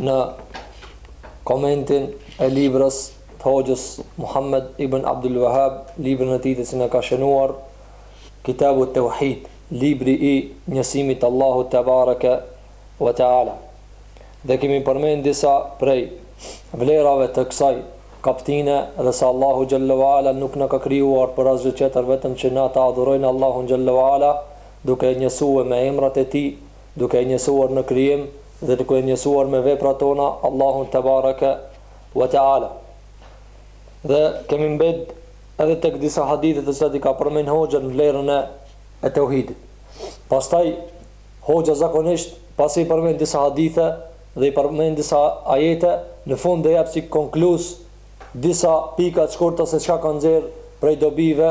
në komentin e librës të hoxhës Muhammed ibn Abdul Wahab, librën e tij të cilën e ka shënuar Kitabu Tauhid, libri i njësimit të Allahut te bareke ve teala. Dhe kemi përmend disa prej vlerave të kësaj kaptine dhe se Allahu xhallahu ala nuk na ka krijuar për asgjë tjetër vetëm që na ta adhurojmë Allahun xhallahu ala duke e njësuar me emrat e tij duke e njësuar në krijim dhe duke e njësuar me veprat tona Allahun te bareke ve teala. Dhe kemi mbet edhe tek disa hadithe të cilat i ka përmend hoxha në vlerën e e tauhidit. Pastaj hoxha zakonisht pasi i përmend disa hadithe dhe i përmend disa ajete, në fund i jep si konkluz disa pika të shkurta se çka ka nxjerr prej dobive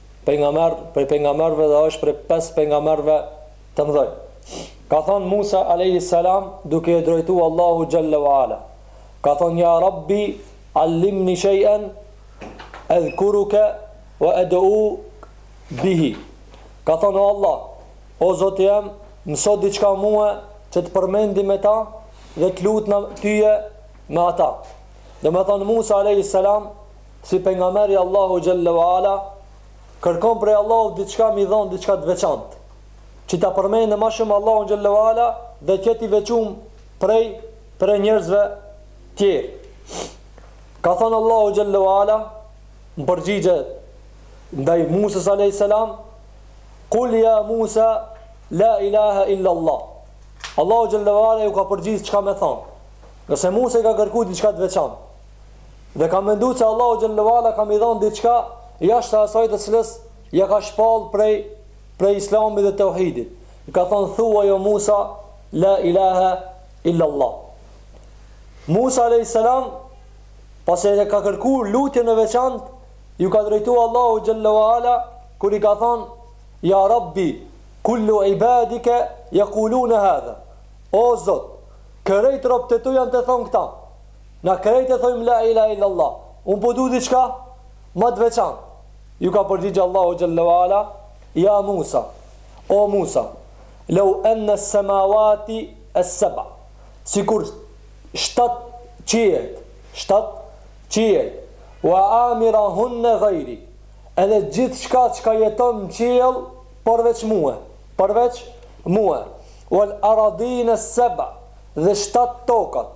Pejgamber prej pejgamberëve dhe është prej pesë pejgamberëve të mëdhenj. Ka thënë Musa alejhi selam duke iu drejtuar Allahut xhalla wa ala. Ka thënë ja Rabbi allimni shay'an adhkuruka wa ad'uka bihi. Ka thënë o Allah, o Zoti jem, më mëso diçka mua që të të përmendi me ta dhe të lutna tyje me ata. Domethënë Musa alejhi selam Si Pejgamber i Allahut xhalla ve ala kërkon prej Allahut diçka m'i dhon diçka të veçantë, që ta përmendë më shumë Allahun xhalla ve ala dhe të jetë i veçum prej prej njerëzve tjerë. Ka thënë Allahu xhalla ve ala në përgjigje ndaj Musës alayhis salam, "Kul ya Musa la ilaha illa Allah." Allahu xhalla ve ala ju ka përgjigj çka me thon. Nëse Musa i ka kërkuar diçka të veçantë, Dhe ka menduar se Allahu xhallahu ala ka me i dhënë diçka jashtë asaj të cilës ja ka shpall prej prej Islamit dhe tauhidit. I ka thënë thuaj o Musa la ilaha illa Allah. Musa alayhis salam pasi e ka kërkuar lutjen e veçantë, ju ka drejtuar Allahut xhallahu ala kur i ka thënë ja Rabbi kullu ibadika yaquluna hadha. O Zot, krejt robt e tu janë tu e thonë këta. Na krejt e thojmë la ilahe illallah, unë po du diçka më të veçantë. Ju ka përgjigj Allahu xhalla ve ala, Ja Musa, o Musa, leu enne es-semawati es-seba, sikur shtatë qiejt, shtatë qiejt, wa amirahunne ghairi, edhe gjithçka çka jeton në qiell përveç Mue, përveç Mue, wal-aradine es-seba, dhe shtatë tokat,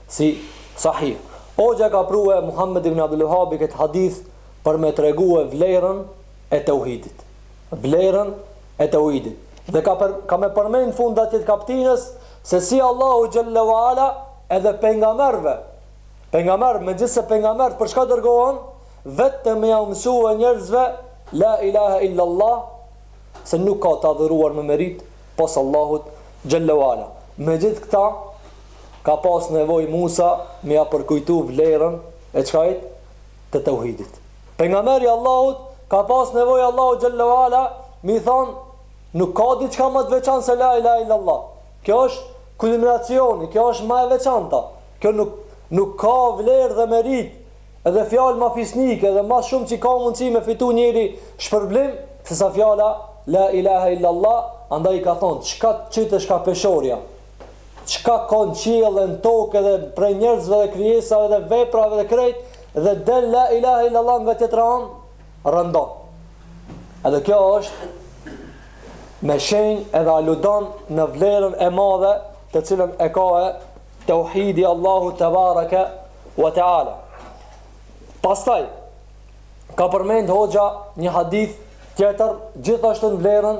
Si sahih. Hoxha e ka prue Muhammed ibn Abdulwahhabi këtë hadith për me tregue vlerën e teuhidit. Vlerën e teuhidit. Dhe ka per, ka me permend fund të kësaj kaptinës se si Allahu xhelle ve ala edhe pengamerve, pengamer, megjithse pengamert për çka dërgohen, vetëm me jau msue njerëzve La ilahe illa Allah, se nuk ka të adhuruar me meritë pos Allahut xhelle ve ala. Megjithë këta, Ka pas nevojë Musa me ia përkujtu vlerën e çkait? Të teuhidit. Pejgamberi i Allahut ka pas nevojë Allahu xhalla ve ala me i thanë nuk ka diçka ma të veçantë se la ilahe illa Allah. Kjo është kulminacioni, kjo është ma e veçanta. Kjo nuk nuk ka vlerë dhe meritë edhe fjalë ma fisnike dhe ma shumë që ka mundësi me fitu njeri shpërblim sesa fjala la ilahe illa Allah, andaj i ka thonë çka të qitësh kah peshorja, çka ka në qiell dhe në tokë dhe prej njerëzve dhe krijesave dhe veprave dhe krejt dhe del la ilahe illallah nga tjetra anë, rëndon. Edhe kjo është me shenjë edhe aludon në vlerën e madhe të cilën e ka teuhidi i Allahut tebareke ve teala. Pastaj, ka përmend hoxha një hadith tjetër gjithashtu në vlerën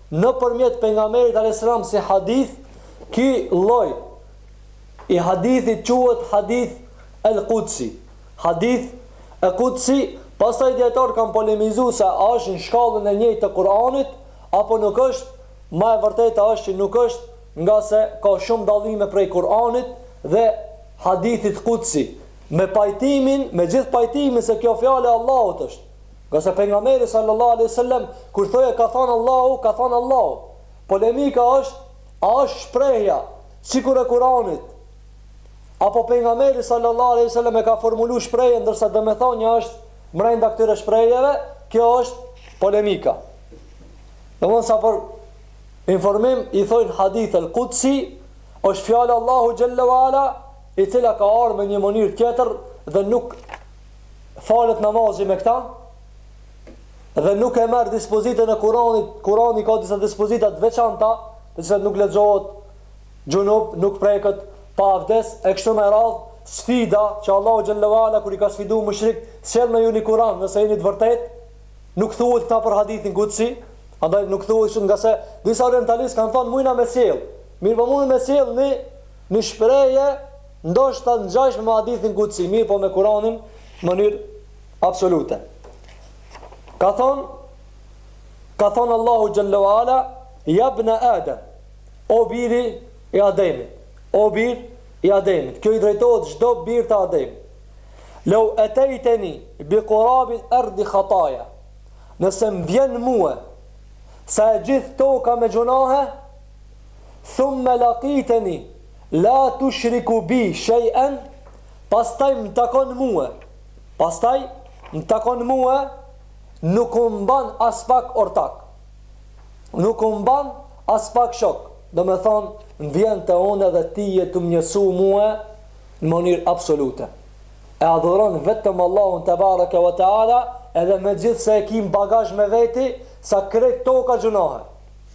Nëpërmjet Pejgamberit alejhi selam si hadith, ky lloj i hadithit quhet hadith El Kudsi, hadith El Kudsi, pastaj dijetarët kanë polemizuar se a është në shkallën e njëjtë të Kur'anit apo nuk është, ma e vërteta është që nuk është nga se ka shumë dallime prej Kur'anit dhe hadithit Kudsi, me pajtimin, me gjithë pajtimin se kjo fjalë e Allahut është. Nga se Pejgamberi sallallahu alejhi ve sellem kur thoje ka thënë Allahu, ka thënë Allahu. Polemika është a është shprehja sikur e Kuranit apo Pejgamberi sallallahu alejhi ve sellem e ka formulu shprehjen ndërsa domethënia është brenda këtyre shprehjeve, kjo është polemika. Domthon sa për informim i thonë hadith el Kudsi është fjalë e Allahut xhelle ve ala e cila ka ardhur në një mënyrë tjetër dhe nuk falet namazi me këta dhe nuk e merr dispozitën e Kuranit, Kurani ka disa dispozita të veçanta, të cilat nuk lexohet xhunub, nuk preket pa avdes, e kështu me radhë, sfida që Allahu xhelle ve ala kur i ka sfiduar mushrikët, sjellni një Kur'an, nëse jeni të vërtetë, nuk thuhet këta për hadithin kudsi, andaj nuk thuhet shumë nga se disa orientalistë kanë thënë mujna me sjell. Mirë, po mujnë me sjell në Në shprehje ndoshta t'ngjajshme me hadithin kudsi, mirëpo me Kur'anin në mënyrë absolute. Ka thonë ka thonë Allahu xhallahu ala ya ibn Adam o biri i Ademit, o bir i Ademit. Kjo i drejtohet çdo bir të Ademit. Law ataytani bi qurab al-ard khataya. Nëse më vjen mue sa e gjithë toka me gjunahe, Thumme laqiteni la tushriku bi shej'en Pastaj më takon mue Pastaj më takon mue Nuk m'ban aspak ortak Nuk m'ban aspak shok Do me thonë Më vjen te une dhe ti je tu më njësu mue Në mënyrë absolute E adhuron vetëm Allahun te bareke ve teala Edhe megjithëse e ki në bagazh me veti Sa krejt toka gjunahe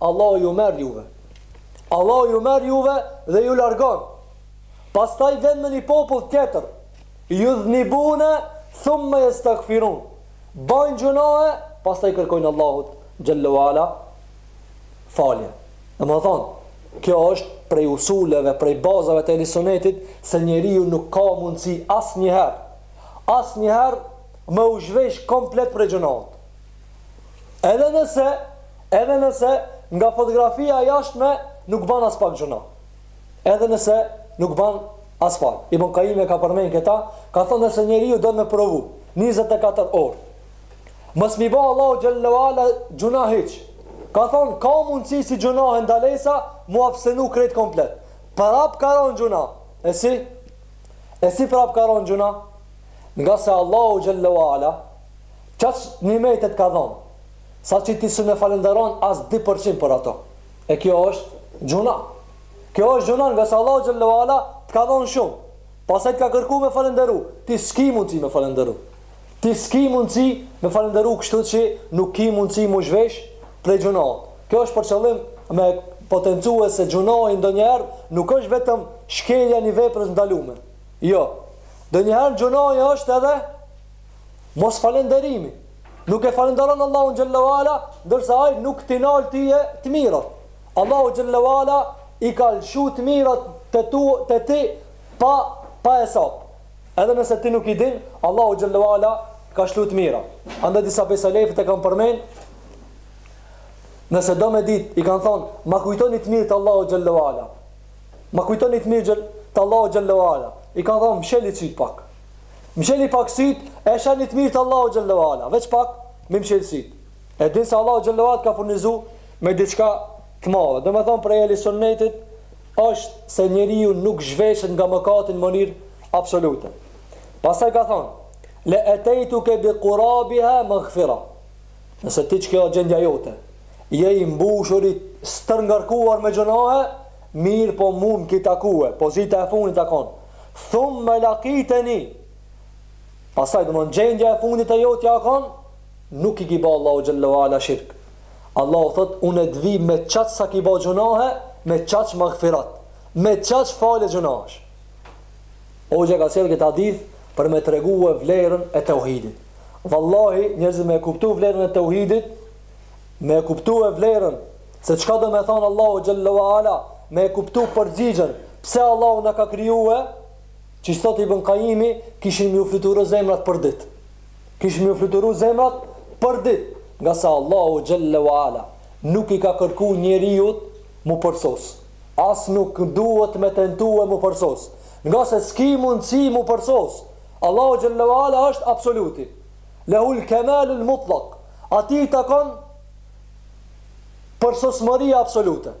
Allahu ju merr juve. Allahu ju merr juve dhe ju largon. Pastaj vjen me një popull tjetër. Yudhnibuna thumma yastaghfirun. Bajnë gjunahe, pastaj kërkojnë Allahut xhallahu ala falje. Domethënë, kjo është prej usuleve, prej bazave të ehli sunetit se njeriu nuk ka mundësi asnjëherë, asnjëherë me u zhvesh komplet prej gjunahut. Edhe nëse, edhe nëse nga fotografia e jashtme nuk ban aspak gjunah. Edhe nëse nuk bën aspak. Ibn Qayyim e ka përmend këta, ka thonë nëse njeriu don me provu 24 orë. Mos me i bo Allahut xhallahu ala gjunah hiç. Ka thonë, ka mundësi si gjunahe ndalesa, mu abstenu krejt komplet. Prap ka ronë n'gjunah. E si? E si prap ka ronë n'gjunah? Ngase Allahu xhallahu ala, Qaq nimete t'ka dhonë, saqë ti s'un e falënderon as dy për qind për ato. E kjo është gjunah. Kjo është gjunah ngase Allahu xhelle ve ala t'ka dhënë shumë, pastaj t'ka kërku me falënderu, ti s'ki mundësi me falënderu. Ti s'ki mundësi me falënderu kështu që nuk ki mundësi mu zhvesh prej gjunahut. Kjo është për qëllim me potencue se gjunahi ndonjëherë nuk është vetëm shkelja e një vepre t'ndalume. Jo. Ndonjëherë gjunahi është edhe Mosfalenderimi. Nuk e falenderon Allahun xhallahu ala, ndërsa ai nuk t'i nal ty të mirat. Allahu xhallahu ala i ka lëshu të mirat te tu te ti pa pa hesap. Edhe nëse ti nuk i din, Allahu xhallahu ala ka lshu të mira. Andaj disa prej selefëve e kanë përmend Nëse do me dit, i kanë thonë, ma kujto ni të mirë të Allahut xhallahu ala. Ma kujto ni të mirë të Allahut xhallahu ala. I kanë thonë, msheli sytë pak. Msheli pak syt, e sheh ni të mirë të Allahu xhelle ve ala, veç pak me mshel syt. E din se Allahu xhelle ve ala t'ka furnizu me diçka të madhe. Domethënë prej ehli sunnetit është se njeriu nuk zhveshet nga mëkati në mënyrë absolute. Pastaj ka thonë: "Le etejtuke bi qurabiha maghfira." Nëse ti qikjo gjendja jote, je i mbushur i stërngarkuar me gjunahe, Mirëpo mu m'ki takue, pozita e fundit t'a kon, Thumme lekiteni! Pastaj, domthon, gjendja e fundit e jotja a kon, nuk i ki ba Allahu xhelle ve ala shirk. Allahu thot, unë t'vi me qaq sa ki ba gjunahe, me qaq magfiret, me qaq falje gjunahesh. Hoxha ka sjell këtë hadith për me tregue vlerën e teuhidit. Vallahi, njerëzit me e kuptu vlerën e teuhidit, me e kuptue vlerën Se çka do me thanë Allahu xhelle ve ala me e kuptu përgjigjen pse Allahu na ka krijue, që thot Ibn Kajimi, kishin m'iu fluturu zemrat për dit. Kishin m'iu fluturu zemrat për dit. Ngase Allahu xhelle ve ala nuk i ka kërku njeriut mu përsos. As nuk duhet me tentue mu përsos. Ngase s'ki mundësi mu përsos. Allahu xhelle ve ala është absoluti. Lehul kemalul mutlak. Atij i takon Përsosmëria absolute,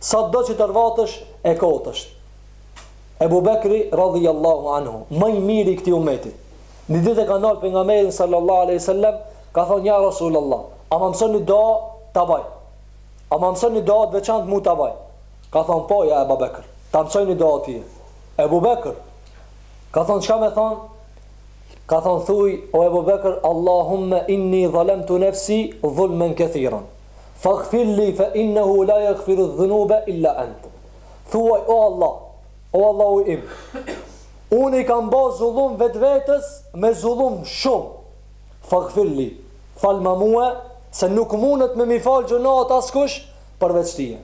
sado që të rvatesh e kotë është. Ebu Bekri radhiyallahu anhu, më i miri i këtij ummeti. Një ditë e ka ndal pejgamberin sallallahu alaihi wasallam, ka thonë ja Rasulullah, a më mëson një dua ta bëj? A më mëson një dua të veçantë mu ta bëj? Ka thonë po ja Ebu Bekr, ta mësoj një dua ty. Ebu Bekr ka thonë çka me thonë? Ka thënë thuj o Ebu Bekër Allahumme inni dhalemtu nefsi dhulmen kethiran faghfirli fe innehu la jaghfiru dhunube illa ent Thuaj o Allah o Allahu im unë i kam ba zullum vetvetes me zullum shumë faghfirli falma mue se nuk mundet me mi fal gjunahet askush përveç tije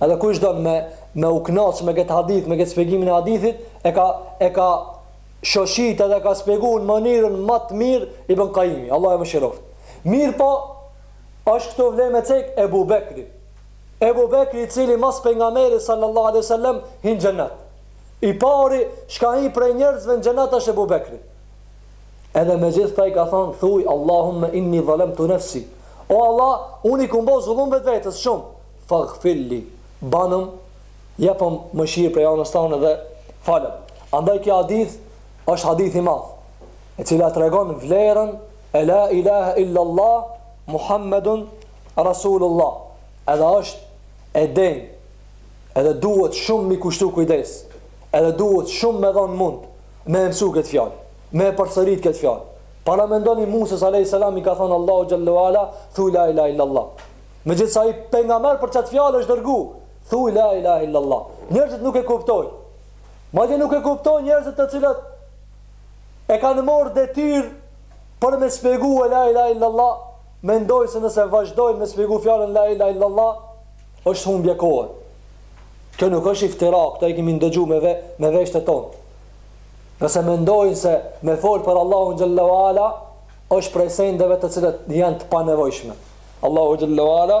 Edhe kush don me me u kënaq me këtë hadith, me këtë shpjegimin e hadithit, e ka e ka shoshit edhe ka spjegu në mënyrën ma të mirë Ibn Kajimi, Allah e mëshiroftë. Mirëpo, është këtu vlen me cek Ebu Bekri. Ebu Bekri i cili mas pengamerit sallallahu alaihi wasallam hin n'xhenet. I pari shka hi prej njerëzve në xhenet është Ebu Bekri. Edhe megjithatë i ka thonë, thuj, Allahumme inni dhalemtu nefsi. O Allah, unë i kom bo zullum vetvetes shumë. Fagfirli, banëm Jepëm mëshirë prej anës tane dhe falem. Andaj ky hadith është hadith i madh, e cila tregon vlerën e la ilahe illallah Muhammedun Rasulullah. Edhe është e denjë, edhe duhet shumë mi kushtu kujdes, edhe duhet shumë me dhënë mund me e mësu këtë fjalë, me e përsërit këtë fjalë. Paramendoni Musës alayhis salam i ka thënë Allahu xhallahu ala, thuj la ilahe illallah. Megjithëse ai pejgamber për qat fjalë është dërgu, Thuaj la ilahe illallah. Njerëzit nuk e kuptojnë. Madje nuk e kuptojnë njerëzit të cilët e kanë marrë detyrë për me shpjegu la ilahe illallah, mendojnë se nëse vazhdojnë me shpjegu fjalën la ilahe illallah, është humbje kohe. Kjo nuk është iftira, këtë e kemi ndëgju me, ve, me veshtë tonë. Nëse mendojnë se me folë për Allahun xhelle u ala, është prej sendeve të cilët janë të panevojshme. Allahu xhelle u ala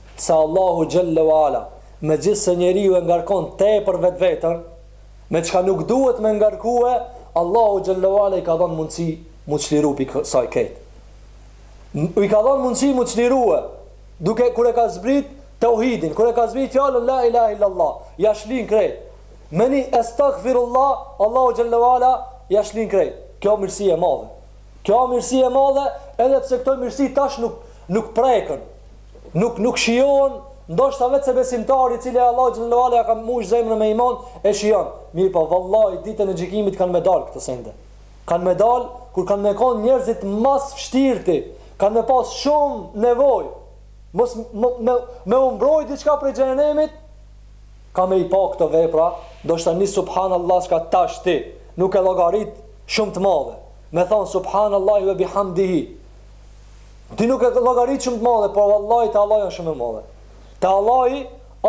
Se Allahu xhelle u ala, megjithëse njeriu e ngarkon tepër vetveten, me çka nuk duhet me ngarku, Allahu xhelle u ala i ka dhanë mundësi mu çliru pi kësaj krejt. I ka dhanë mundësi mu çlirue, duke kur e ka zbrit teuhidin, kur e ka zbrit fjalën la ilahe illallah, ja shlin krejt. Me ni estagfirullah, Allahu xhelle u ala ja shlin krejt. Kjo mirësi e madhe. Kjo mirësi e madhe, edhe pse këto mirësi tash nuk nuk prekën. Nuk nuk shijohen, ndoshta veç se besimtari i cili Allahu xhallahu ala ja ka mbush zemrën me iman e shijon. Mirëpo vallahi ditën e gjykimit kanë me dal këto sende. Kanë me dal kur kanë me kon njerëzit ma s'vështirti, kanë me pas shumë nevojë. Mos me, me, me u mbrojt diçka prej xhehenemit, ka me i pa këto vepra, ndoshta një subhanallahu çka tash ti nuk e llogarit shumë të madhe. Me thon subhanallahi ve bihamdihi. Ti nuk e llogarit shumë të madhe, por vallahi te Allahu janë shumë të mëdha. Te Allahu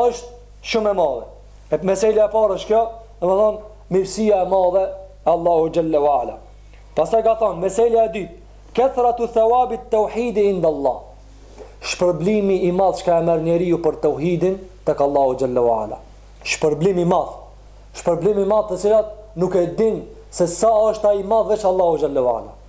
është shumë e madhe. E meseleja e parë është kjo, domethënë mirësia e madhe Allahu xhalla wala. Pastaj ka thonë, meseleja e dytë, kathratu thawabit tauhid inda Allah. Shpërblimi i madh që e merr njeriu për tauhidin tek Allahu xhalla wala. Shpërblim i madh. Shpërblim i madh të cilat nuk e din se sa është ai i madh veç Allahu xhalla wala.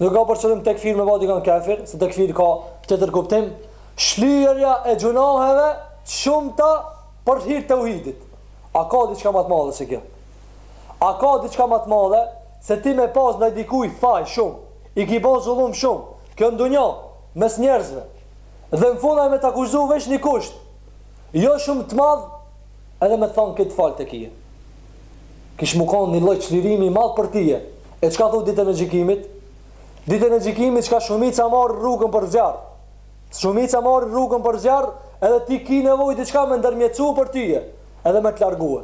Nuk ka për qëllim tekfir me bë dikon kafir, se tekfir ka tjetër kuptim, shlyerja e gjynaheve të shumta për hir të teuhidit. A ka diçka më të madhe se kjo? A ka diçka më të madhe se ti me pas ndaj dikujt faj shumë, i ke bë zullum shumë, kjo në dunja, mes njerëzve. Dhe në fund ai me të akuzu veç një kusht, jo shumë të madh, edhe me të thonë këtë falë ta ki. Kish mu kon një lloj çlirimi i madh për tije. E çka thu ditën e gjykimit? Ditën e gjykimit çka shumica marrin rrugën për zjarr. Shumica marrin rrugën për zjarr edhe ti ki nevojë diçka me ndërmjetësu për tije, edhe me të largue.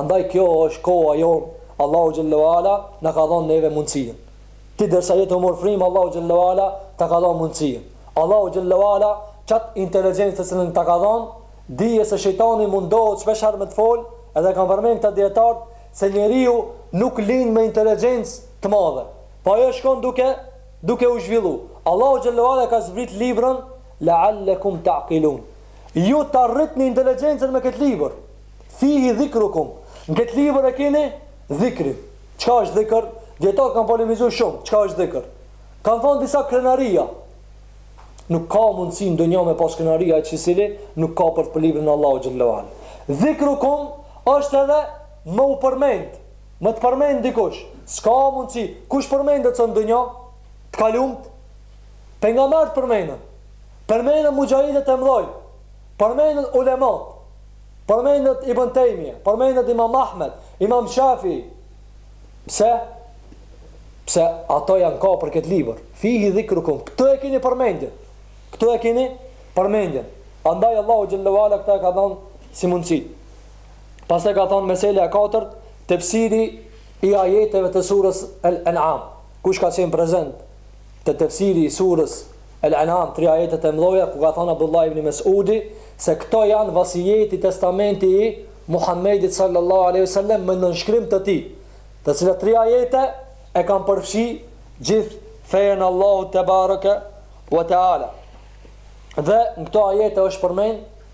Andaj kjo është koha jonë, Allahu xhelle ve ala na ka dhanë neve mundësinë. Ti derisa je të humur frymë Allahu xhelle ve ala ta ka dhanë mundësinë. Allahu xhelle ve ala çat intelegjencë të cilën ta ka dhanë Dije se shejtani mundohet shpesh herë me të fol edhe kan përmend këta dijetart se njeriu nuk lind me intelegjenc të madhe po ajo shkon duke duke u zhvillu Allahu xhel wale ka zbrit librën leallekum teaqilun ju ta rritni intelegjencën me kët libër fihi dhikrukum në kët libër e keni dhikrin çka është dhikr dijetar kan polemizu shum çka është dhikr kan thon disa krenaria Nuk ka mundësi njeri me pas krenari ai i cili nuk kapet për librin e Allahut xhelle ve ala. Dhikrukum është edhe me u përmend, me të përmend dikush. S'ka mundësi, kush përmendet sot në dunja? Të kalumit? Pejgambert përmenden. Përmenden muxhahidët e mëdhenj. Përmenden ulemat. Përmendet Ibn Tejmije, përmendet Imam Ahmed, Imam Shafi. Pse? Pse ata janë kap për këtë libër. Fihi dhikrukum. Këtu e keni përmendjen. Këtu e keni përmendjen. Andaj Allahu xhelle ve ala këta e ka dhanë si mundësi. Pastaj ka thënë meselja e katërt, tefsiri i ajeteve të surës El Enam. Kush ka qenë prezent te tefsiri i surës El Enam tri ajetet e mëdhoja ku ka thënë Abdullahi ibn Mes'udi se këto janë vasijeti testamenti i Muhammedit sallallahu alejhi vesellem me nënshkrim të tij të cilat tri ajete e kanë përfshi gjithë fejen e Allahut tebareke ve teala dhe në këto ajete është përmend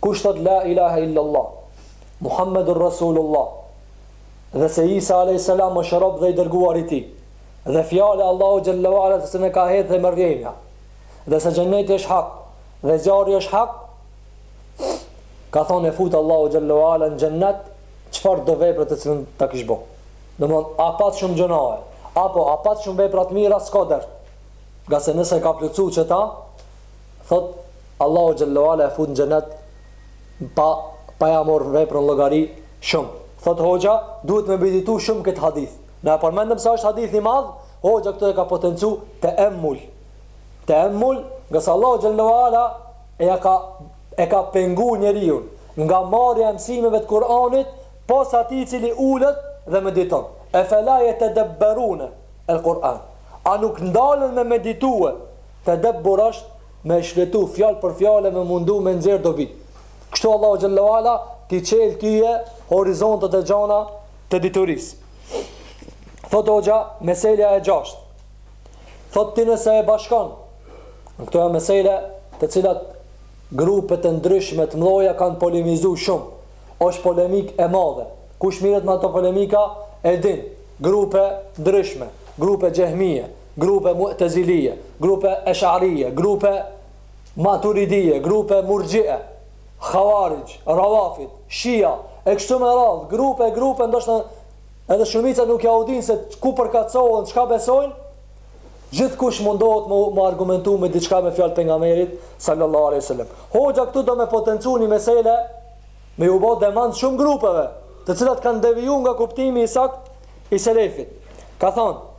Kush thotë La ilahe illallah, Muhammedun Rasulullah, dhe se Isa alejhis selam është rob dhe i dërguar i Tij, dhe fjalë e Allahut xhelle ve ala të cilën e ka hedh te Merjemja, dhe se xhenneti është hak, dhe zjarri është hak, ka thonë e fut Allahu xhelle ve ala në xhennet çfarëdo vepre të cilën ta kish bo. Domthon a pat shumë gjunahe, apo a pat shumë vepra të mira s'ka dert. Ngase nëse ka plotësu çeta, Thot Allahu xhellewala e fut në xhenet pa pa ja morr veprën llogari shum thot hoxha duhet me meditu shum kët hadith na e përmendëm se është hadith i madh hoxha këtu e ka potencu teemmul teemmul ngase Allahu xhellewala e ja ka e ka pengu njeriun nga marrja e mësimeve të Kur'anit pos atij i cili ulet dhe mediton efela jetedebberune el Kur'an a nuk ndalen me meditue Tedebbur është me shfletu fjalë për fjalë e me mundu me nxjerr dobi. Kështu Allahu xhelle ue ala ti çel tyje horizontet e gjana të diturisë. Thotë hoxha, meselja e gjashtë. Thotë ti nëse e bashkon. Në këto janë mesele të cilat grupe të ndryshme të mëdha kanë polemizuar shumë. Është polemikë e madhe. Kush mirret me ato polemika e din. Grupe ndryshme, grupe xhehmije, grupe mu'tezilije, grupe esh'arije, grupe maturidije, grupe murxhi'e, havarixh, rafid, shia, e kështu me radhë, grupe, grupe, ndoshta edhe shumica nuk ja u dinë se ku përkatësohen, çka besojnë, gjithkush mundohet më, më argumentu me diçka me fjalë t'Pejgamberit, sallallahu alejhi ve sellem. Hoxha këtu do me potencu një mesele, me ju bo demant shumë grupeve, të cilat kanë deviju nga kuptimi i sakt i selefit. Ka thonë,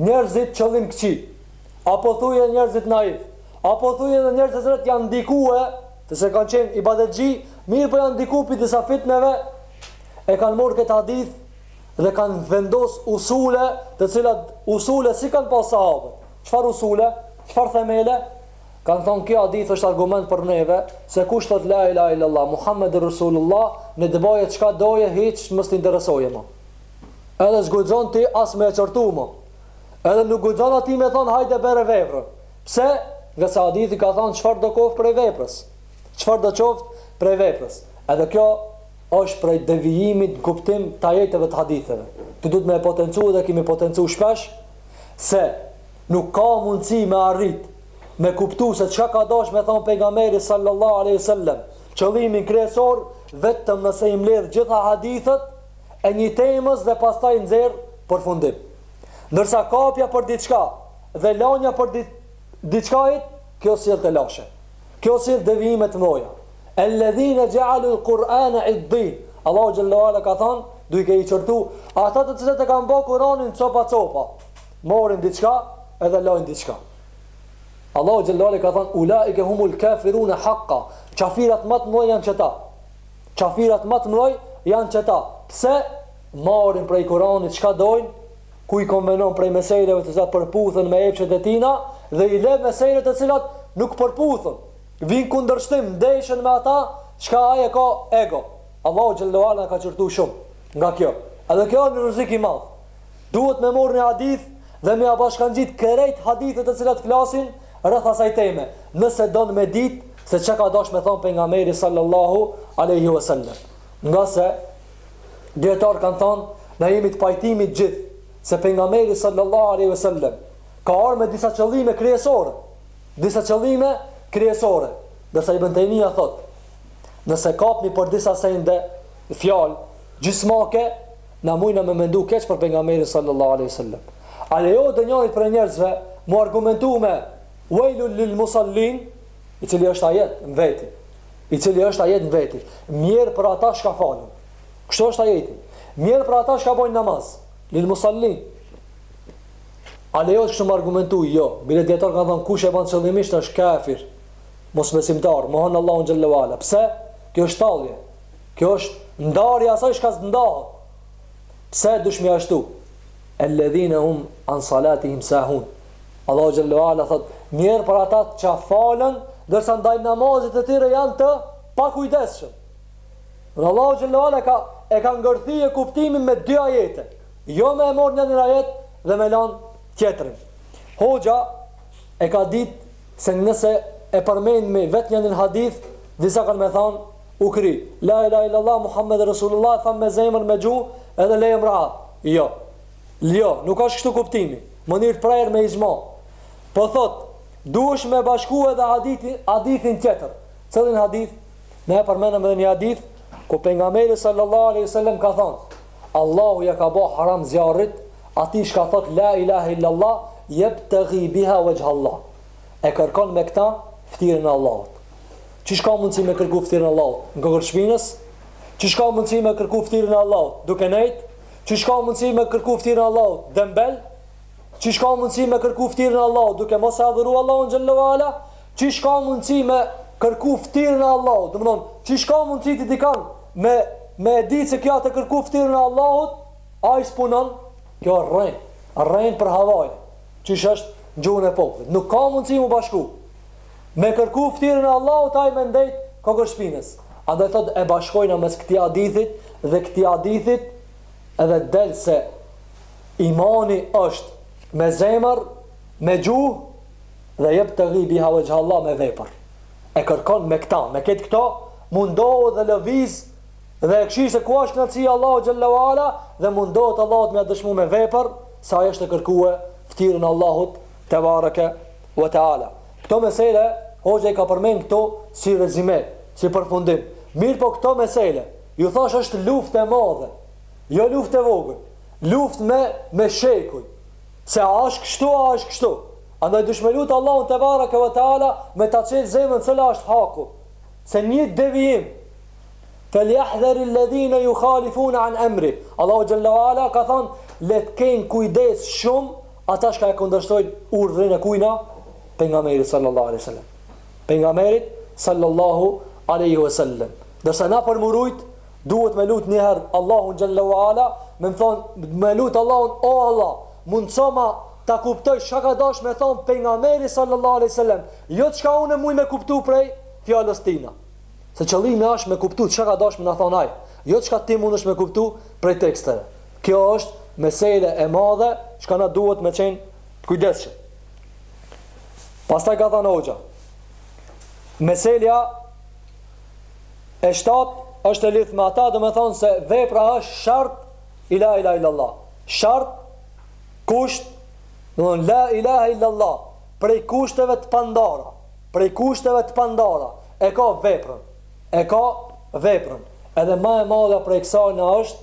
Njerëzit qëllim këqij, apo thuaj edhe njerëzit naivë, apo thuaj edhe njerëz të cilët janë ndikue, edhe pse kanë qenë ibadetxhi, mirëpo janë ndiku prej disa fitneve, e kanë marrë këtë hadith dhe kanë vendos usule, të cilat usule s'i kanë pas sahabët. Çfarë usule? Çfarë themele? Kanë thonë kjo hadith është argument për neve se kush thot la ilaha illallah Muhammedur Rasulullah le të bëjë çka t'dojë hiç mos të interesojë më. Edhe s'guxon ti as me e qortu mo. Edhe nuk guxon atij me thonë hajde bëre veprën. Pse? Ngase hadithi ka thonë çfarëdo koftë prej veprës. Çfarëdo qoftë prej veprës. Edhe kjo është prej devijimit në kuptim t'ajeteve t'haditheve. Ktu duhet me e potencu edhe e kemi potencu shpesh se nuk ka mundësi me arrit me kuptu se çka ka dashtë me thonë Pejgamberi sallallahu alejhi ve sellem, qëllimin kryesor, vetëm nëse i mbledh gjitha hadithet, e një temës dhe pastaj nxjerr përfundim. Ndërsa kapja për diçka dhe lanja për diçkaje, kjo sjell telashe. Kjo sjell devijime të mëdha. Elledhine xhealul Kur'ane idin. Allahu xhelle ue ala ka thënë, duke i qortu, ata të cilët e kanë bërë Kur'anin copa copa, morin diçka edhe lajnë diçka. Allahu xhelle ue ala ka thënë, ulaike humul kafirune hakka. Qafirat më të mëdhej janë qëta. Qafirat më të mëdhej janë qëta, pse marrin prej Kuranit çka dojnë, ku i konvenon prej meseleve të cilat përputhen me epshet e tina dhe i le mesele të cilat nuk përputhen, vijnë n'kundërshtim, ndeshen me ata çka ai e ka ego. Allahu xhelle ue ala ka qortu shumë nga kjo. Edhe kjo është rrezik i madh. Duhet me marrë një hadith dhe me ia bashkangjit krejt hadithet të cilat flasin rreth asaj teme, nëse don me ditë Se ça ka dashtë me thonë pejgamberi sallallahu alejhi ve sellem. Ngase dijetarët kanë thonë na jemi të pajtimit gjithë se pejgamberi sallallahu alejhi ve sellem ka ardhur me disa qëllime kryesore. Disa qëllime kryesore. Ndërsa Ibn Tejmija thotë Nëse kapni për disa sende fjalë gjysmake, na mujna me mendu keq për pejgamberin sallallahu alaihi wasallam. A lejohet ndonjërit prej njerëzve mu argumentu me Wejlun lil musallin, i cili është ajet në veti, i cili është ajet në veti, mjerë për ata shka falen. Kështu është ajeti. Mjerë për ata shka bojnë namaz, lil musallin. A lejohet kështu mu argumentu, jo. Bile dijetarët kanë thonë, kush e banë qëllimisht është kafir, mosbesimtar, mohon Allahun xhelle ve ala. Pse? Kjo është tallje. Kjo është ndarja asaj shka s'ndahet. Pse dushmi ashtu? Elledhine hum an salatihim sahun. Allahu xhelle ve ala thotë, mjerë për ata që falën, ndërsa ndaj namazit të tyre janë të pakujdesshëm. Dhe Allahu xhelle ve ala e ka ngërthyer kuptimin me dy ajete. Jo me e marr një ajet dhe me lan tjetrin. Hoxha e ka ditë se nëse e përmendmi vetëm një hadith, disa kanë me thonë, u kri, la ilaha illallah, Muhammed Resulullah, thamë me zemër, me gjuhë, edhe lemë rahat. Jo, Jo, nuk është kështu kuptimi. Mënyrë prerë me ixhma. Po thot, duhesh me bashku edhe hadithin, hadithin tjetër. Cilin hadith? Ne e përmenëm edhe një hadith, ku pejgamberi sallallahu aleyhi sallam ka thonë, Allahu ja ka bo haram zjarrit, ati shka thot la ilahe illallah, jebtëghi biha vexhallah. E kërkon me këta ftirën e Allahut. Qysh ka mundësi me kërku ftirën e Allahut në kokërr shpinës? Qysh ka mundësi me kërku ftirën e Allahut duke nejtë? Qysh ka mundësi me kërku ftirën e Allahut dembel? Qysh ka mundësi me kërku ftirën e Allahut duke mos e adhuru Allahun xhelle ve ala? Qysh ka mundësi me kërku ftirën e Allahut? Domethonë, qysh ka mundësi ti dikon me me e ditë se ky a te kërku ftirën e Allahut, ai s'punon, kjo rrenë, rrenë për havaje. Qysh është n'gjuhën e popullit. Nuk ka mundësi mu bashku. Me kërku ftirën e Allahut ai me ndejt kokërr shpinës. Andaj thotë e bashkojna mes këtij hadithit dhe këtij hadithit edhe del se imani është me zemër, me gjuhë dhe jebtëghi biha vexhallah me vepër. E kërkon me këta, me këtë këto mundohet dhe lëviz dhe e kqyr se ku është kënaqësia e Allahut xhelle ve ala dhe mundohet Allahut me dëshmu me vepër se ai është te kërku ftirën e Allahut tebareke Wa Taala. Këto mesele, hoxha i ka përmend këtu si rezime, si përfundim. Mirëpo këto mesele, ju thashë është luftë e madhe, jo luftë e vogël, luftë me me shekuj, se a është kështu a është kështu. Andaj dush me lutë Allahun tebareke wa Taala me ta çelë zemrën cila është haku, se nji devijim, Feliahdhari alladhina yukhalifuna an amri, Allahu xhalla wa ala ka thënë le të kenë kujdes shumë Ata shka e kundërshtojnë urdhrin e kujna? Pejgamberit sallallahu alejhi wasallam. Pejgamberit sallallahu alejhi wasallam. Ndërsa na për mu rujt duhet me lut një herë Allahun xhallahu ala, me thon me lut Allahun o Allah, mundsoma ta kuptoj çka ka dash me thon pejgamberi sallallahu alejhi wasallam, jo çka unë muj me kuptu prej fjalës tina. Se qëllimi është me kuptu çka ka dash me na thon ai, jo çka ti mundesh me kuptu prej teksteve. Kjo është mesele e madhe, çka na duhet me qenë të kujdesshëm. Pastaj ka thënë hoxha, meselja e shtatë është e lidhë me ata, domethonë se vepra është shart i la ilahe illallah. Shart, kusht, domethonë la ilahe illallah, prej kushteve të pandara, prej kushteve të pandara, e ka veprën, e ka veprën, edhe ma e madhe prej kësajna është,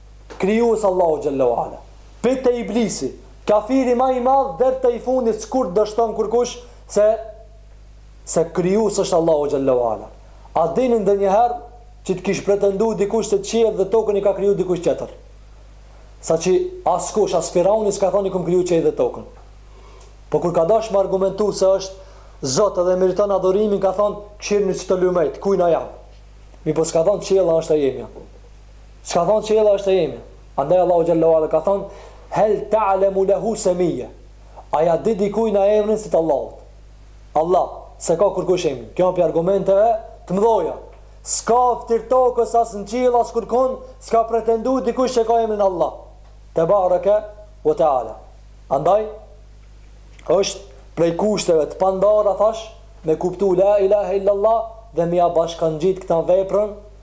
Krijues Allahu xhella u ala. Prej te iblisi, kafiri ma i madh der te i fundit s'kundërshton kurkush se se krijues është Allahu xhella u ala. A dini ndonjëher që të kish pretendu dikush se qiejt dhe tokën i ka kriju dikush tjetër. Saqi askush as firauni ska thon i kum kriju qiejt dhe tokën. Po kur ka dash me argumentu se është Zot edhe meriton adhurimin ka thon kqyrni qto lumejt, kujna jan. T'mi po ska thon qiella është e jemja. S'ka thonë qiella është e jemja. Andaj Allahu xhallahu ala ka thonë hel ta'lemu lehu semije. A ja di dikujna emrin si të Allahut? Allah, s'e ka kërkush emrin. Kjo prej argumenteve të mdhaja. S'ka n'fytyrë t'tokës as në qiell as kërkun, s'ka pretendu dikush që ka emrin Allah. Tebareke ue teala. Andaj, është prej kushteve të pandara thash me kuptu la ilahe illallah dhe me ja bashkangjitë këta veprën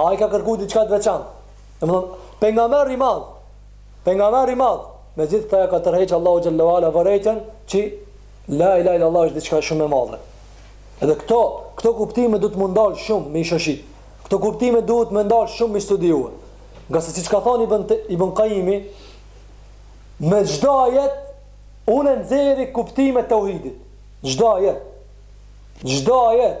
Ai ka kërku diçka të veçantë? Domethonë, pejgamber i madh, pejgamber i madh, me gjithë këta ja ka tërheqë Allahu xhallahu ala vërejtën që La ilahe illallah është diçka shumë e madhe. Edhe këto, këto kuptime duhet mu ndal shumë me i shoshit. Këto kuptime duhet mu ndal shumë me i studiu. Ngase siç ka thonë Ibn Ibn Kajimi, me çdo ajet, unë nxjerr kuptime të teuhidit. Çdo ajet. Çdo ajet.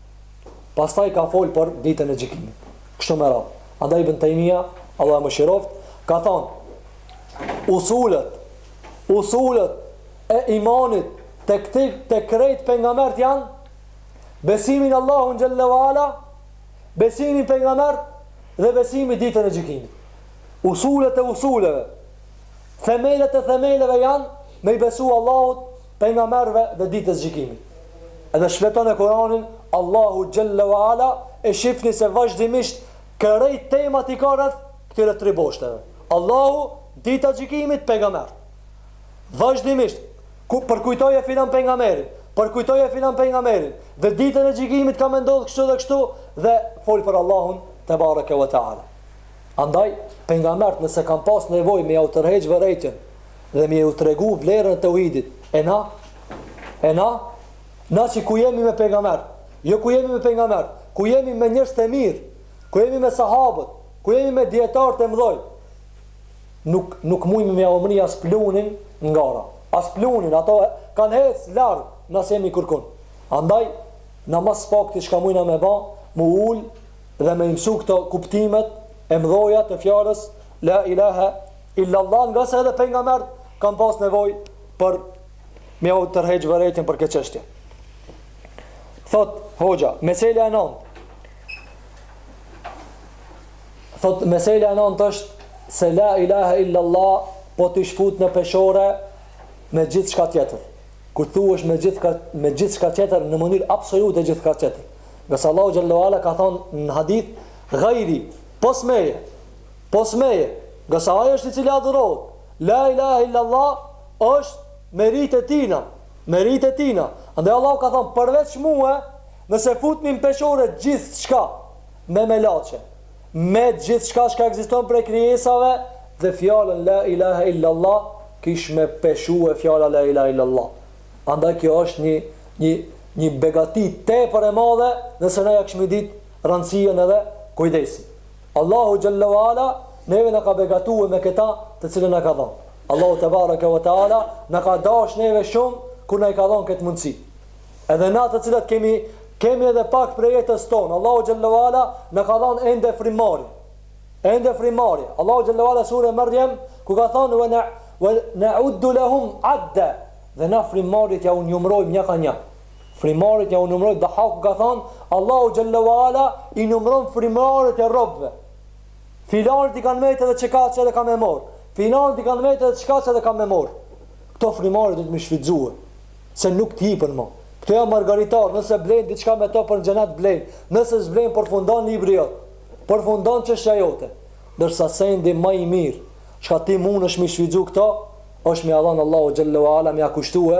Pastaj ka folë për Ditën e Gjykimit. Kështu me radhë. Andaj Ibn Taymija, Allahu e mëshiroftë, ka thënë, Usulet, usulet e imanit te, te krejt pejgambert janë besimi në Allahun xhelle ve ala, besimi në pejgambert dhe besimi në Ditën e Gjykimit. Usulet e usuleve, themelet e themeleve janë me i besu Allahut Pejgamberëve dhe Ditës së Gjykimit. Edhe shfleton e Kuranin e Allahut Xhelle Ua Ala, e shifni se vazhdimisht krejt temat i ka rreth këtyre tri boshteve. Allahu, Dita e Gjykimit, Pejgambert. Vazhdimisht, ku, përkujtoje filan pejgamberin, përkujtoje filan pejgamberin, dhe Ditën e Gjykimit ka me ndodh kështu dhe kështu, dhe fol për Allahun Te Bareke Ua Te Ala. Andaj, pejgambert nëse kanë pas nevojë me jau tërheq vërejtjen, dhe me ju tregu vlerën e teuhidit. E na? E na? Na që ku jemi me pejgambert? Jo ku jemi me pejgambert, ku jemi me njerëz të mirë, ku jemi me sahabët, ku jemi me dietar të mëdhoj. Nuk nuk mujmë me ua mrri as plunin ngara. As plunin, ata kanë ec larg, na s'jemi kërkun. Andaj na ma së pakti çka mujna me bë, mu ul dhe me i msu këto kuptimet e mëdha të fjalës la ilaha Illallah ngase edhe pejgambert kanë pas nevojë për me ju tërheq vërejtjen për këtë çështje. Thot hoxha, mesela e nëntë. Thot mesela e nëntë është se la ilaha illa Allah po të futet në peshore me gjithçka tjetër. Kur thuhet me gjithë, me gjithçka tjetër në mënyrë absolute gjithçka tjetër. Ngase Allahu xhelle ve ala ka thonë në hadith, gajri, pos meje, Pos meje, ngase Ai është i cili adhurohet. La ilahe illallah është meritë e Tina, meritë e Tina. Andaj Allahu ka thënë, përveç Mue, nëse futni në peshore gjithçka, me melaçe, me gjithçka çka ekziston prej krijesave, dhe fjalën la ilahe illallah, kish me peshue fjala la ilahe illallah. Andaj kjo është një, një, një begati tepër e madhe, nëse na ja kishmi ditë rëndësinë edhe kujdesin. Allahu xhalla ve ala neve na ka begatue me këtë të cilën na ka dhënë. Allahu te bareke ve teala na ka dashtë neve shumë kur na e ka dhënë këtë mundësi. Edhe na të cilët kemi kemi edhe pak prej jetës tonë. Allahu xhalla ve ala na ka dhënë ende frymarrje. Ende frymarrje. Allahu xhalla ve ala sure Merjem ku ka thënë ve ne, ve neuddu lahum adda dhe na frymarrjet jau numrojmë një ka një. Frymarrjet ja u numëron Dahaku ka thënë, Allahu xhalla wa ala i numëron frymarrjet e robëve. Filanit i kanë mejtë edhe çka që edhe ka me morë. Filanit i kanë mejtë edhe çka që edhe ka me morë. Këto frymarrjet duhet me i shfrytëzue, se nuk të jipen më. Këto janë margaritarë, nëse blenë diçka me to për në xhenet blenë, nëse s'blenë përfundon libri jot. Përfundon çështja jote. Ndërsa sendi më i mirë çka ti mundesh me i shfrytëzu këto është me ia dhënë Allahu xhalla wa ala me ia kushtue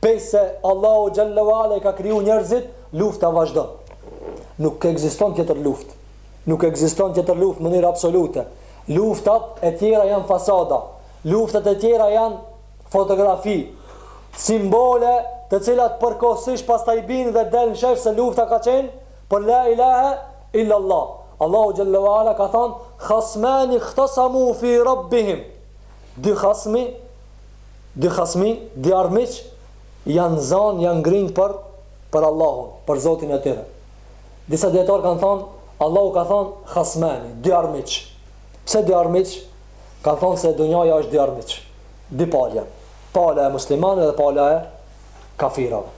Prejse Allahu xhalla ve ala i ka kriju njerëzit, lufta vazhdon. Nuk ekziston tjetër luftë. Nuk ekziston tjetër luftë në mënyrë absolute. Luftat e tjera janë fasada. Luftat e tjera janë fotografi, simbole të cilat përkohësisht pastaj bijnë dhe del në shesh se lufta ka qenë për la ilahe illa Allah. Allahu xhalla ve ala ka thënë, Khasmani ihtasamu fi rabbihim, Dy khasmi dy hasmi, dy armiq janë zënë, janë grinë për për Allahun, për Zotin e tyre. Disa dietar kanë thënë, Allahu ka thënë hasmani, dy armiq. Pse dy armiq? Kanë thënë se dunjaja është dy armiq, dy palë. Pala e muslimanëve dhe pala e kafirave.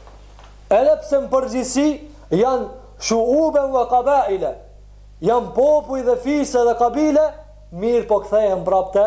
Edhe pse në përgjithësi janë shuuben wa qabaila, janë popuj dhe fise dhe kabile, mirë po kthehen prapë te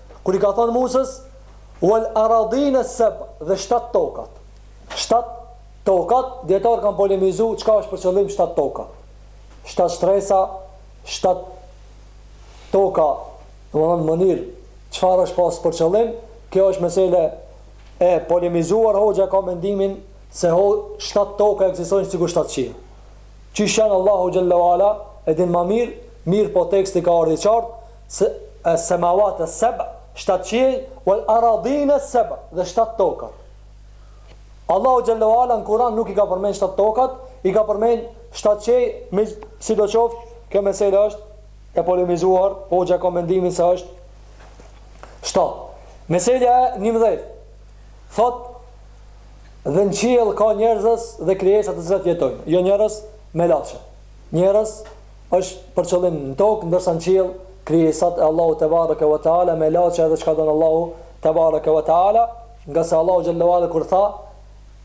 Kur i ka thënë Musës, "Wal aradin as-sab" dhe shtat tokat. Shtat tokat, dietar kanë polemizuar çka është për qëllim shtat toka. Shtat shtresa, shtat toka, domethënë mënyrë çka është pasë për qëllim, kjo është mesele e polemizuar, hoxha ka mendimin se shtat toka ekzistojnë sikur shtat qiej. Qysh janë Allahu xhallahu ala e din më mirë, mirë po teksti ka ardhur i qartë, Se, Es-semawat es-seb', shtatë qiej, Wal-aradin es-seb', dhe shtatë tokat. Allahu xhalla wa ala në Kur'an nuk i ka përmend shtatë tokat, i ka përmend shtatë qiej, miz, sidoqoftë, kjo mesela është e polemizuar, hoxha ka mendimin se është shtatë. Mesela e 11. Thot dhe në qiell ka njerëz dhe krijesa të cilat jetojnë, jo njerëz melaqe. Njerëz është për qëllim në tokë ndërsa në qiell krijesat e Allahut te bareke ve teala melaqe edhe çka don Allahu te bareke ve teala nga se Allahu xhelle ve ala kur tha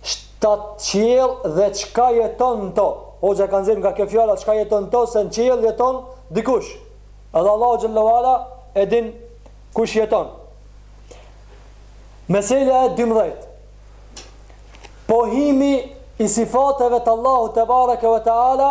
shtat qiej dhe çka jeton në to hoxha e ka nxjerr nga kjo fjala çka jeton në to se në qiell jeton dikush edhe Allahu xhelle ve ala e din kush jeton Meselja e 12 Pohimi i sifateve të Allahu te bareke ve teala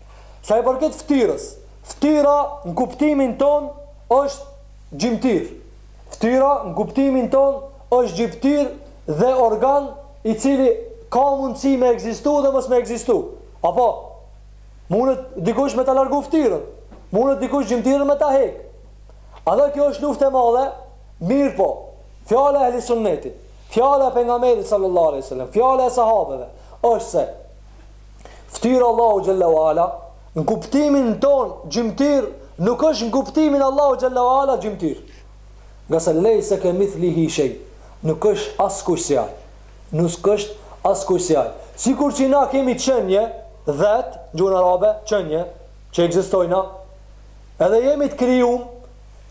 Sa i përket fytyrës, fytyra në kuptimin tonë është gjymtyrë. Fytyra në kuptimin tonë është gjymtyrë dhe organ i cili ka mundësi me ekzistu dhe mos me ekzistu. Apo, munt dikush me ta largu fytyrën, munt dikush gjymtyrën me ta hek. Edhe kjo është luftë e madhe. Mirëpo, fjala e ehli sunnetit, fjala e pejgamberit sallallahu alejhi ve sellem, fjala e sahabeve është se Ftyra Allahu xhelle ve ala, në kuptimin tonë gjymtyrë, nuk është në kuptimin Allahu xhelle ve ala gjymtyrë. Ngase lejse kemithlihi shej, nuk është askush si ai. Nuk është askush si ai. Sikur që na kemi qenie, dhat, në gjuhën arabe, qenie, që ekzistojna, edhe jemi të krijum,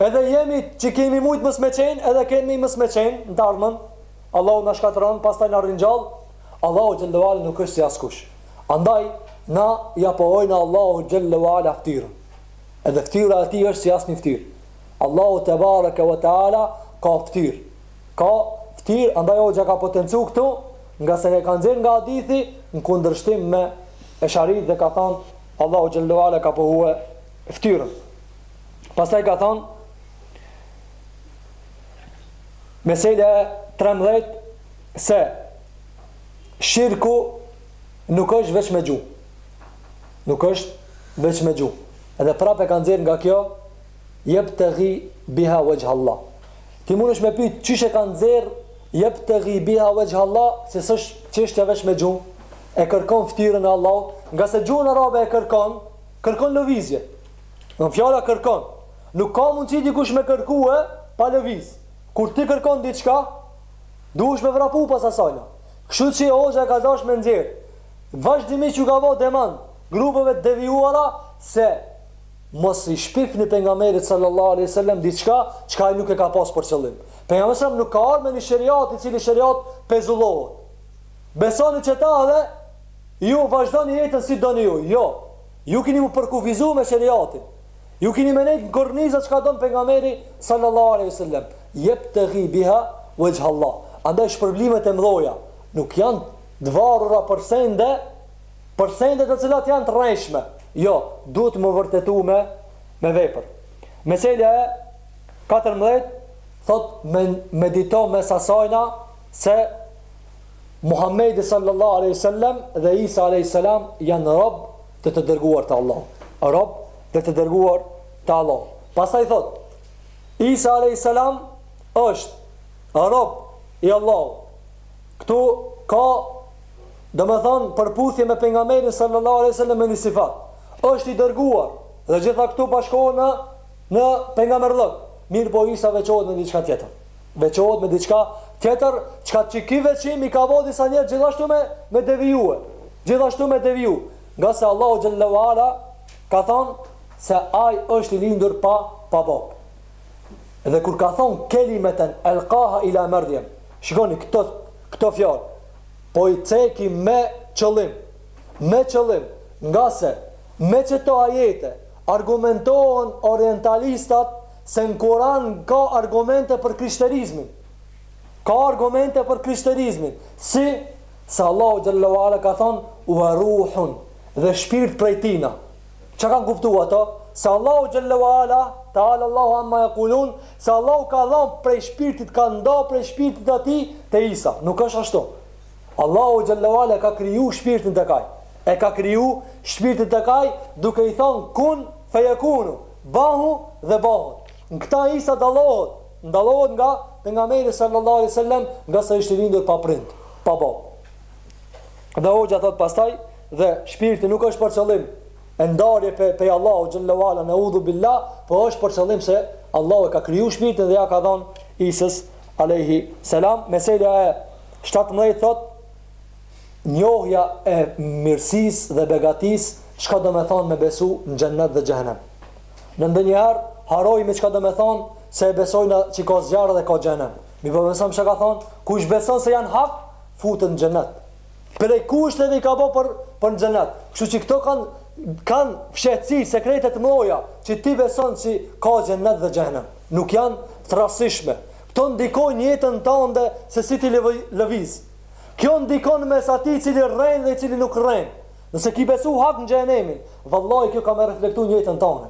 edhe jemi që kemi mujt mos me qenë, edhe kemi mos me qenë, në të ardhmen, Allahu na shkatërron, pastaj na ringjall, Allahu xhelle ve ala nuk është si askush. Andaj, na ia pohojna Allahut xhelle ve ala ftyrën. Edhe ftyra e tij është si asnjë ftyrë. Allahu tebareke ve teala ka ftyrë. Ka ftyrë, andaj hoxha ka potencu këtu, ngase e ka nxjerrë nga hadithi, në kundërshtim me Esh'aritë dhe ka thënë, Allahu xhelle ve ala ka pohue ftyrën. Pastaj ka thënë, Meselja e 13 Se shirku nuk është veç me gjuhë. Nuk është veç me gjuhë. Edhe prapë e ka nxjerrë nga kjo yebteghi biha wajha Allah. Ti mundesh me pyet çish e ka nxjerrë yebteghi biha wajha Allah se s'është çështja veç me gjuhë. E kërkon fytyrën e Allahut, ngase gjuhën arabe e kërkon, kërkon lëvizje. Në fjala kërkon. Nuk ka mundësi dikush me kërkue pa lëviz. Kur ti kërkon diçka, Duhesh me vrapu pas asajna. Kështu që hoxha e ka dash me nxjerr. Vazhdimisht ju ka ba demant grupeve të devijuara se mos i shpifni Pejgamberit sallallahu alejhi ve sellem diçka çka ai nuk e ka pas për qëllim. Pejgamberi sallallahu nuk ka ardh me një sheriat i cili sheriat pezullohet. Besoni qeta dhe ju vazhdoni jetën si doni ju. Jo. Ju kini mu përkufizu me sheriatin. Ju kimi me nejt në korniza çka don pejgamberi sallallahu alejhi ve sellem. Yebtaghi biha wajh Allah. Andaj shpërblimet e mdhoja nuk janë të varura për sende, për sende të cilat janë të rrejshme. Jo, duhet me vërtetu me me vepër. Meselja e 14 thot me medito mes asajna se Muhammedi sallallahu alaihi sallam dhe Isa alaihi sallam janë rob Dhe të dërguar të Allahut. Rob dhe të dërguar të Allahut. Pastaj thotë, Isa alayhis salam është rob i Allahut. Ktu ka domethonë përputhje me pejgamberin sallallahu alaihi sallam me një sifat është i dërguar dhe gjitha këtu bashkohen në në pejgamberllëk mirëpo Isa veçohet me diçka tjetër veçohet me diçka tjetër çka ky veçim i ka bo disa njerëz gjithashtu me, me devijue gjithashtu me deviju ngase Allahu xhelle ve ala ka thonë se aj është i lindur pa, pa bab dhe kur ka thonë kelimeten elkaha ila Merjem shikoni këto, këto fjalë po i ceki me qëllim me qëllim ngase me qeto ajete argumentohen orientalistët Se në Kur'an ka argumente për krishterizmin. Ka argumente për krishterizmin, si se Allahu xhallahu ve ala ka thonë wa ruhun dhe shpirt prej tina. Çka kanë kuptu ata? Se Allahu xhallahu ve ala, ta'ala Allahu amma yaqulun, se Allahu ka dhënë prej shpirtit, ka nda prej shpirtit të atij te Isa. Nuk është ashtu. Allahu xhallahu ve ala ka kriju shpirtin tek ai. E ka kriju shpirtin tek ai duke i thonë kun feyakunu, Bëhu dhe bëhet. Në këta Isa dallohet, ndallohet nga Pejgamberi sallallahu alejhi ve sellem, ngase ishte lindur pa prind, pa babë. Dhe hoxha thotë pastaj, dhe shpirti nuk është për qëllim e ndarje pe, pej Allahut xhelle u ala, neudhu billah, po është për qëllim se Allahu e ka kriju shpirtin dhe ja ka dhonë Isës alejhi selam. Meselja e shtatëmbëdhjetë thotë, Njohja e mirësisë dhe begatisë çka do me thonë me besu në xhennet dhe xhehenem. Ne ndonjëherë harrojmë çka do me thonë se e besojna që ka zjarr dhe ka xhehenem. Mirëpo çka ka thonë, kush beson se janë hak, futet në xhennet. Prej kushteve i ka bo për për në xhennet. Kështu që këto kanë kanë fshehtësi sekrete të mëdha që ti beson se ka xhennet dhe xhehenem. Nuk janë të rastësishme. Këto ndikojnë n'jetën tënde se si ti lëviz. Kjo ndikon mes atij i cili rrenë dhe i cili nuk rrenë. Nëse ki besu hak në xhehenemin, vallahi kjo ka me reflektu në jetën tane.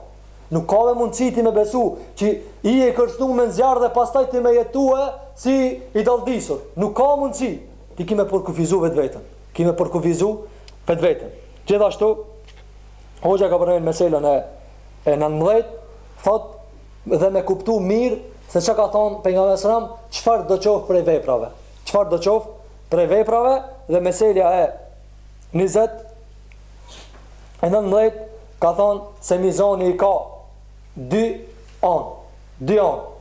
Nuk ka mundësi ti me besu që je i kërcënu me zjarr dhe pastaj ti me jetue si i dalldisur. Nuk ka mundësi. Ti ki me përkufizu vetveten. Ki me përkufizu vetveten. Gjithashtu, hoxha ka përmenë meselën e e tetëmbëdhjetë, thot dhe me kuptu mirë se çka ka thonë pejgamberi sallallahu alajhi wasallam, çfarëdo qoftë prej veprave. çfarë do qoftë prej veprave dhe meselja e 20 e 19-ta ka thonë se mizani i ka dy anë dy anë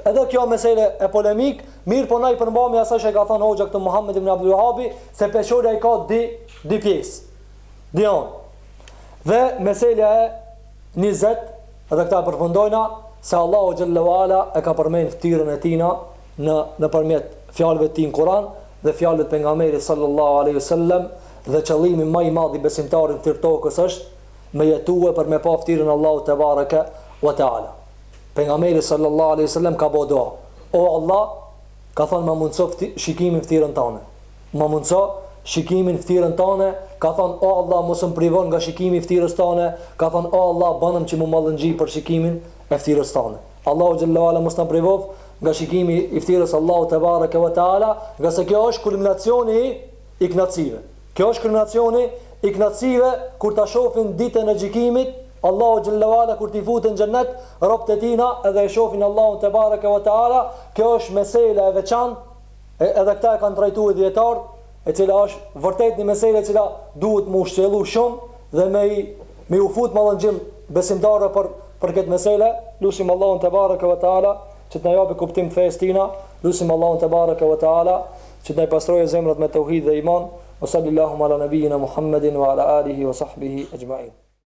Edhe kjo mesele e polemik, mirëpo na i përmbahemi asaj që ka thënë Hoxha këtu Muhammed ibn Abdul Wahhabi se peshorja i ka dy dy pjesë. Dy anë. Dhe meselja e 20 dhe këtë e përfundojna se Allahu xhalla wa ala e ka përmend fytyrën e tina në nëpërmjet fjalëve të tij në Kuran dhe fjalëve të Pejgamberit sallallahu alejhi ve sellem dhe qëllimi më i madh i besimtarit në ftyrë t'tokës është me jetue për me pa ftyrën e Allahut tebareke ve teala. Pejgamberi sallallahu alejhi ve sellem ka bë dua. O Allah, ka thënë më mundso shikimin n'ftyrën tane. Më mundso shikimin n'ftyrën tane, ka thënë o Allah mos më privo nga shikimi i fytyrës tane, ka thënë o Allah bënëm që t'mallëngjehna për shikimin e fytyrës tane. Allahu xhalla wa ala mos na privoft nga shikimi i ftyrës së Allahut tebareke ve teala, ngase kjo është kulminacioni i i kënaqësive. Kjo është kulminacioni i kënaqësive kur ta shohin ditën e gjykimit Allahu xhalla wa ala kur t'i fut n'xhennet robt e tina edhe e shohin Allahun tebareke ve teala, kjo është mesela e veçantë, edhe këtë e kanë trajtue dijetarët, e cila është vërtet një mesele e cila duhet me u shtjellu shumë dhe me i me ju fut mallëngjim besimtarëve për për këtë mesele, lusim Allahun tebareke ve teala që të na japë kuptim të fesë tina, lusim Allahun tebareke ve teala që të na i pastrojë zemrat me tauhid dhe iman, wa sallallahu ala nabiyina Muhammedin wa ala alihi wa sahbihi ecmaîn.